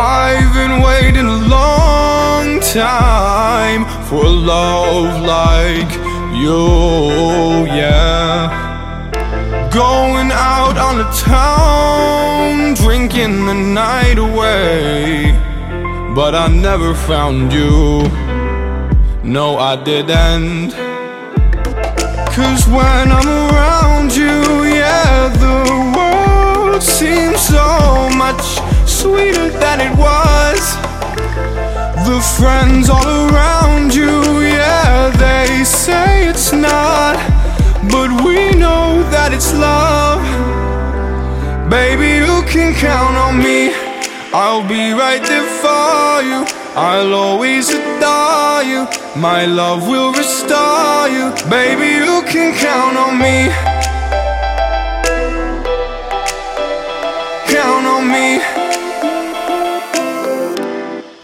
I've been waiting a long time for love like you, yeah. Going out on the town, drinking the night away. But I never found you. No, I didn't. Cause when I'm around you, yeah, the than it was. The friends all around you, yeah, they say it's not. But we know that it's love. Baby, you can count on me. I'll be right there for you. I'll always adore you. My love will restore you. Baby, you can count on me. Count on me.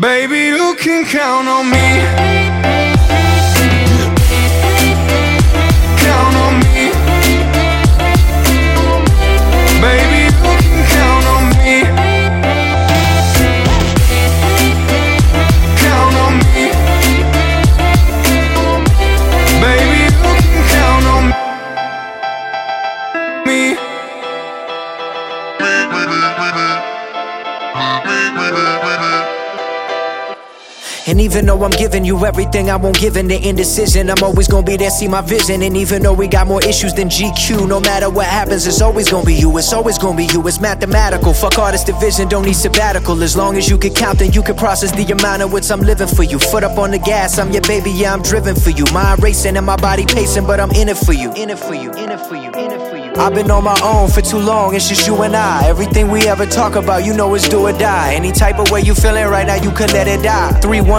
Baby, you can count on me. Count And even though I'm giving you everything, I won't give in to indecision. I'm always gonna be there, see my vision. And even though we got more issues than GQ, no matter what happens, it's always gonna be you. It's always gonna be you. It's mathematical. Fuck all this division, don't need sabbatical. As long as you can count, then you can process the amount of which I'm living for you. Foot up on the gas, I'm your baby, yeah, I'm driven for you. Mind racing and my body pacing, but I'm in it for you. In it for you, in it for you, in it for you. I've been on my own for too long, it's just you and I. Everything we ever talk about, you know, is do or die. Any type of way you feeling right now, you could let it die.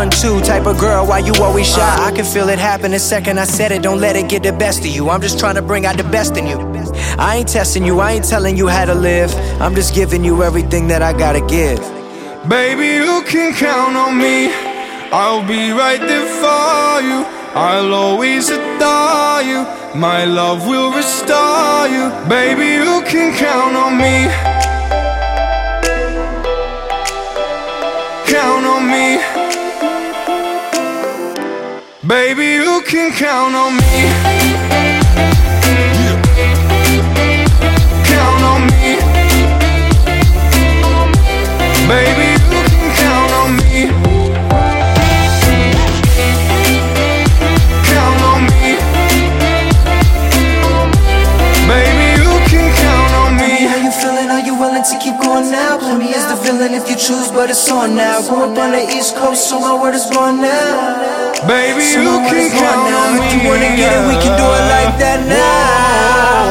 312 type of girl, why you always shy? I can feel it happen the second I said it, don't let it get the best of you. I'm just trying to bring out the best in you. I ain't testing you, I ain't telling you how to live. I'm just giving you everything that I gotta give. Baby, you can count on me. I'll be right there for you. I'll always adore you. My love will restore you. Baby, you can count on me. Count on me. Baby, you can count on me. Count on me. Baby, you can count on me. Count on me. Baby, you can count on me. How you feeling? Are you willing to keep going now? Play me as villain if you choose, but it's on now. Grew up on the East Coast, so my word is born now. Baby, So you can count now. on me. If you wanna get it, we can do it like that now.